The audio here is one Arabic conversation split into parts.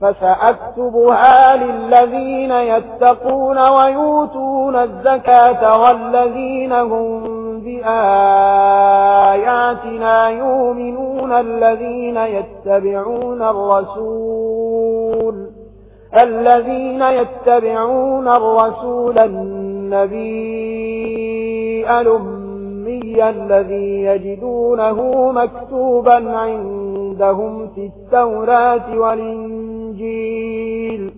فسأكتبها للذين يتقون ويوتون الزكاة والذين هم بآياتنا يؤمنون الذين يتبعون الرسول الذين يتبعون الرسول النبي الأمي الذي يجدونه مكتوبا عندهم في التوراة والإنجيل الإنجيل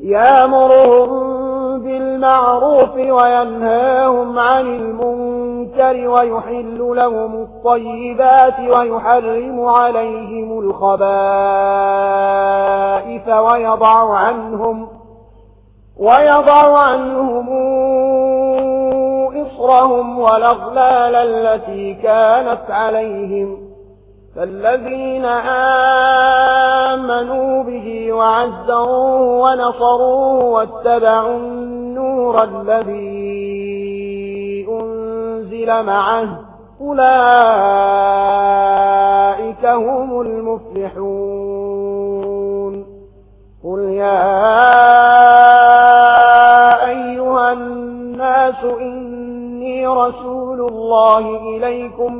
يأمرهم بالمعروف وينهاهم عن المنكر ويحل لهم الطيبات ويحرم عليهم الخبائث ويضع عنهم ويضع عنهم إصرهم والأغلال التي كانت عليهم فالذين آمنوا آمنوا به وعزروه ونصروه واتبعوا النور الذي أنزل معه أولئك هم المفلحون قل يا أهل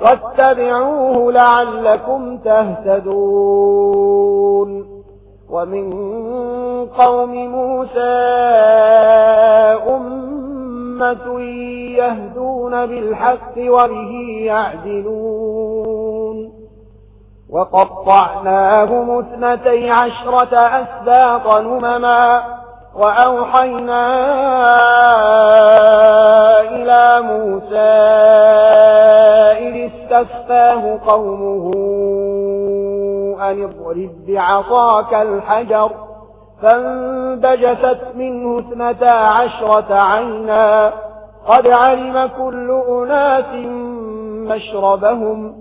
واتبعوه لعلكم تهتدون. ومن قوم موسى أمة يهدون بالحق وبه يعدلون. وقطعناهم اثنتي عشرة أسباط نمما وأوحينا إلى موسى فاستفاه قومه أن اضرب بعصاك الحجر فاندجست منه اثنتا عشرة عينا قد علم كل أناس مشربهم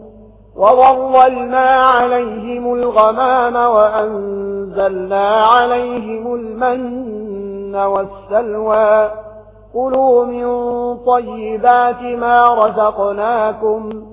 وظللنا عليهم الغمام وأنزلنا عليهم المن والسلوى كلوا من طيبات ما رزقناكم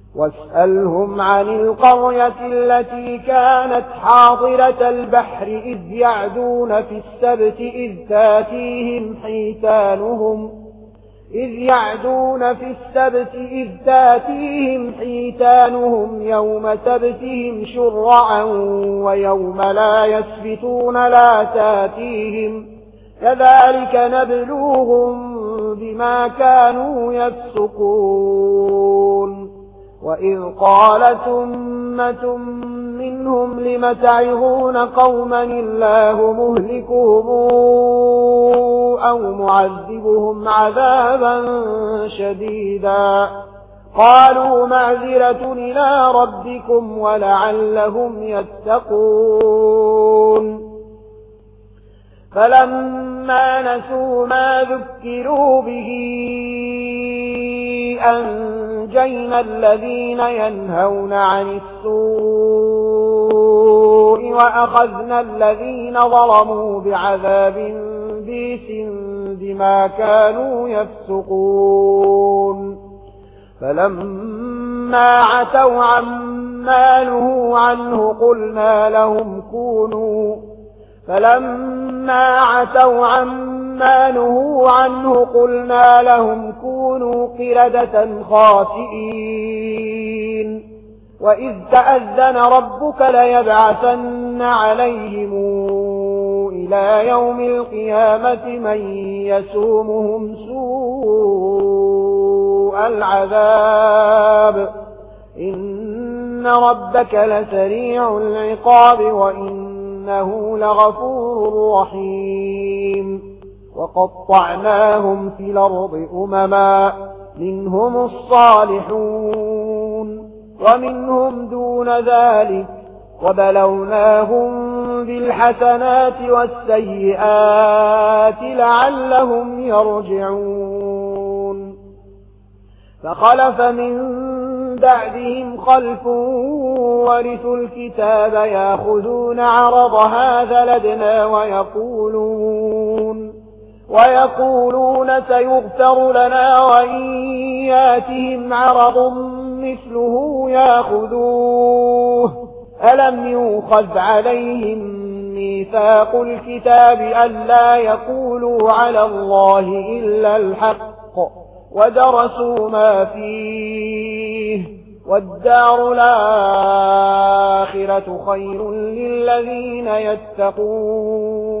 واسألهم عن القرية التي كانت حاضرة البحر إذ يعدون في السبت إذ تاتيهم حيتانهم إذ يعدون في السبت إذ تاتيهم حيتانهم يوم سبتهم شرعا ويوم لا يسبتون لا تاتيهم كذلك نبلوهم بما كانوا يفسقون وإذ قالت أمة منهم لم تعيهون قوما الله مهلكهم أو معذبهم عذابا شديدا قالوا معذرة إلى ربكم ولعلهم يتقون فلما نسوا ما ذكروا به أن وأنجينا الذين ينهون عن السوء وأخذنا الذين ظلموا بعذاب بيس بما كانوا يفسقون فلما عتوا عما نهوا عنه قلنا لهم كونوا فلما عتوا عما مَا نهوا عنه قلنا لهم كونوا قردة خاسئين. وإذ تأذن ربك ليبعثن عليهم إلى يوم القيامة من يسومهم سوء العذاب. إن ربك لسريع العقاب وإنه لغفور رحيم. وقطعناهم في الأرض أمما منهم الصالحون ومنهم دون ذلك وبلوناهم بالحسنات والسيئات لعلهم يرجعون فخلف من بعدهم خلف ورثوا الكتاب يأخذون عرض هذا لدنا ويقولون ويقولون سيغفر لنا وإن ياتهم عرض مثله ياخذوه. ألم يوخذ عليهم ميثاق الكتاب أن لا يقولوا على الله إلا الحق ودرسوا ما فيه. والدار الآخرة خير للذين يتقون.